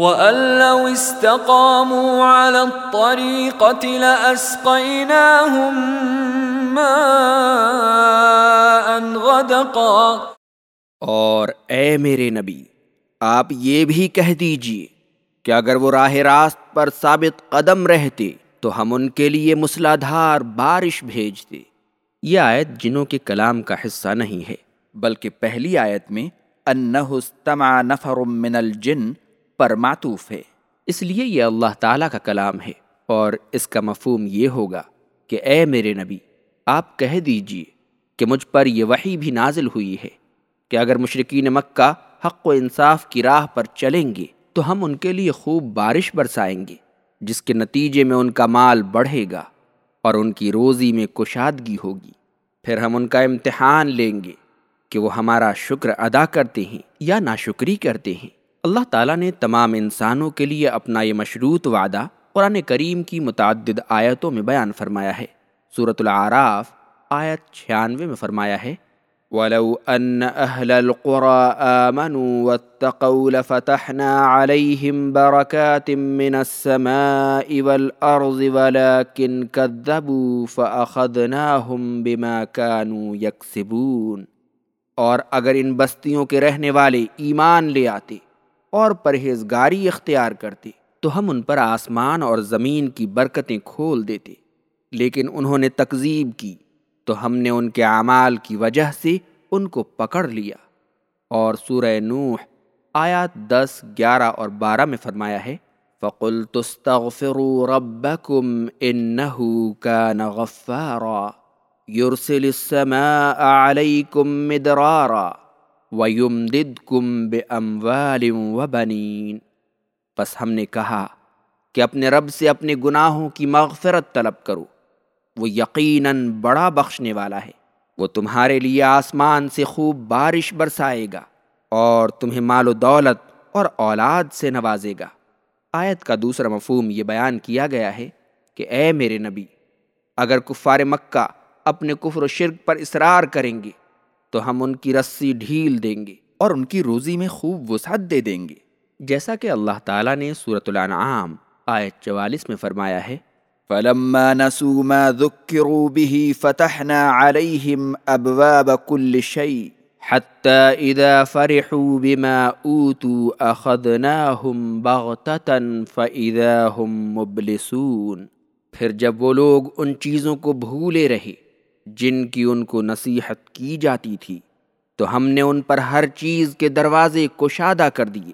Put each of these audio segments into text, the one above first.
وَأَن لَّوْ اسْتَقَامُوا عَلَى الطَّرِيقَةِ لَأَسْقَيْنَاهُم مَّاءً غَدَقًا اور اے میرے نبی، آپ یہ بھی کہہ دیجیے کہ اگر وہ راہ راست پر ثابت قدم رہتے تو ہم ان کے لیے مسلادھار بارش بھیجتے۔ یہ آیت جنوں کے کلام کا حصہ نہیں ہے، بلکہ پہلی آیت میں انہ استمع نفر من الجن پر معطوف ہے۔ اس لیے یہ اللہ تعالیٰ کا کلام ہے اور اس کا مفہوم یہ ہوگا کہ اے میرے نبی، آپ کہہ دیجیے کہ مجھ پر یہ وحی بھی نازل ہوئی ہے کہ اگر مشرقین مکہ حق و انصاف کی راہ پر چلیں گے تو ہم ان کے لیے خوب بارش برسائیں گے، جس کے نتیجے میں ان کا مال بڑھے گا اور ان کی روزی میں کشادگی ہوگی۔ پھر ہم ان کا امتحان لیں گے کہ وہ ہمارا شکر ادا کرتے ہیں یا ناشکری کرتے ہیں۔ اللہ تعالیٰ نے تمام انسانوں کے لیے اپنا یہ مشروط وعدہ قرآن کریم کی متعدد آیتوں میں بیان فرمایا ہے۔ صورت العراف آیت چھیانوے میں فرمایا ہے، وَلَوْ أَنَّ أَهْلَ الْقُرَىٰ آمَنُوا وَاتَّقَوْا لَفَتَحْنَا عَلَيْهِمْ بَرَكَاتٍ مِّنَ السَّمَاءِ وَالْأَرْضِ وَلَٰكِن كَذَّبُوا فَأَخَذْنَاهُمْ بِمَا كَانُوا يَكْسِبُونَ۔ اور اگر ان بستیوں کے رہنے والے ایمان لے آتے اور پرہیزگاری اختیار کرتے تو ہم ان پر آسمان اور زمین کی برکتیں کھول دیتے۔ لیکن انہوں نے تکذیب کی تو ہم نے ان کے اعمال کی وجہ سے ان کو پکڑ لیا۔ اور سورہ نوح آیات دس، گیارہ اور بارہ میں فرمایا ہے فقل تستغفروا ربكم انه كان غفارا، يرسل السماء عليكم مدرارا۔ ويمددكم باموال وبنين۔ پس ہم نے کہا کہ اپنے رب سے اپنے گناہوں کی مغفرت طلب کرو۔ وہ یقیناً بڑا بخشنے والا ہے۔ وہ تمہارے لیے آسمان سے خوب بارش برسائے گا اور تمہیں مال و دولت اور اولاد سے نوازے گا۔ آیت کا دوسرا مفہوم یہ بیان کیا گیا ہے کہ اے میرے نبی، اگر کفار مکہ اپنے کفر و شرک پر اصرار کریں گے تو ہم ان کی رسی ڈھیل دیں گے اور ان کی روزی میں خوب وسعت دے دیں گے۔ جیسا کہ اللہ تعالیٰ نے صورت الانعام آیت چوالیس میں فرمایا ہے، فلما نسوا ما ذكروا به فتحنا عليهم أبواب كل شيء حتى إذا فرحوا بما أوتوا أخذناهم بغتة فإذا هم مبلسون۔ پھر جب وہ لوگ ان چیزوں کو بھولے رہے جن کی ان کو نصیحت کی جاتی تھی، تو ہم نے ان پر ہر چیز کے دروازے کشادہ کر دیے۔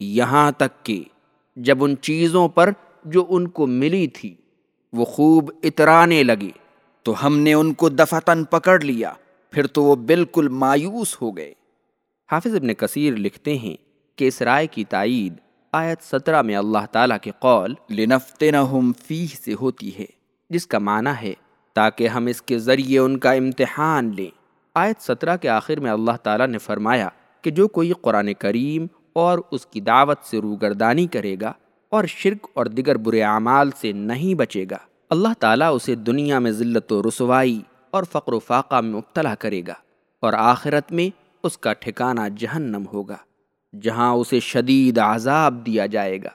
یہاں تک کہ جب ان چیزوں پر جو ان کو ملی تھی، وہ خوب اترانے لگے، تو ہم نے ان کو دفتن پکڑ لیا، پھر تو وہ بالکل مایوس ہو گئے۔ حافظ ابن کثیر لکھتے ہیں کہ اس رائے کی تائید آیت سترہ میں اللہ تعالیٰ کے قول لنفتنہم فیہ سے ہوتی ہے، جس کا معنی ہے تاکہ ہم اس کے ذریعے ان کا امتحان لیں۔ آیت سترہ کے آخر میں اللہ تعالیٰ نے فرمایا کہ جو کوئی قرآن کریم اور اس کی دعوت سے روگردانی کرے گا اور شرک اور دیگر برے اعمال سے نہیں بچے گا، اللہ تعالیٰ اسے دنیا میں ذلت و رسوائی اور فقر و فاقہ میں مبتلا کرے گا اور آخرت میں اس کا ٹھکانہ جہنم ہوگا، جہاں اسے شدید عذاب دیا جائے گا۔